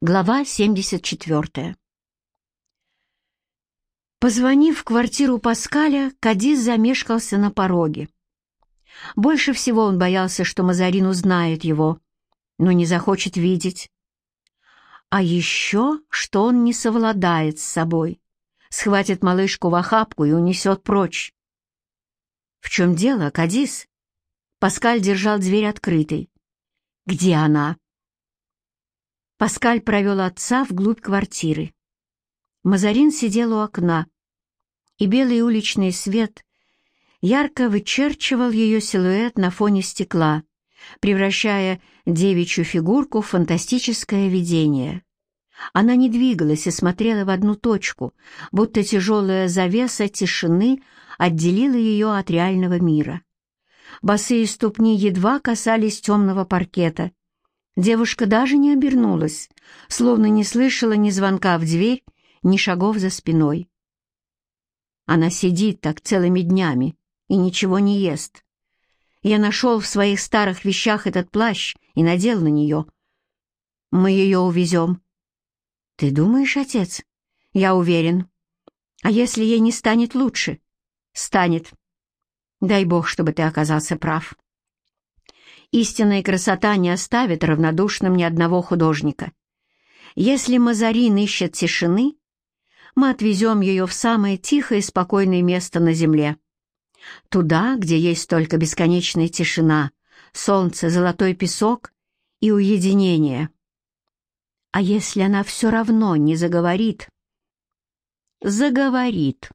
Глава 74. Позвонив в квартиру Паскаля, Кадис замешкался на пороге. Больше всего он боялся, что Мазарин узнает его, но не захочет видеть. А еще, что он не совладает с собой, схватит малышку в охапку и унесет прочь. «В чем дело, Кадис?» Паскаль держал дверь открытой. «Где она?» Паскаль провел отца вглубь квартиры. Мазарин сидел у окна, и белый уличный свет ярко вычерчивал ее силуэт на фоне стекла, превращая девичью фигурку в фантастическое видение. Она не двигалась и смотрела в одну точку, будто тяжелая завеса тишины отделила ее от реального мира. Босые ступни едва касались темного паркета, Девушка даже не обернулась, словно не слышала ни звонка в дверь, ни шагов за спиной. Она сидит так целыми днями и ничего не ест. Я нашел в своих старых вещах этот плащ и надел на нее. Мы ее увезем. Ты думаешь, отец? Я уверен. А если ей не станет лучше? Станет. Дай бог, чтобы ты оказался прав. Истинная красота не оставит равнодушным ни одного художника. Если Мазарин ищет тишины, мы отвезем ее в самое тихое и спокойное место на земле. Туда, где есть только бесконечная тишина, солнце, золотой песок и уединение. А если она все равно не заговорит? Заговорит.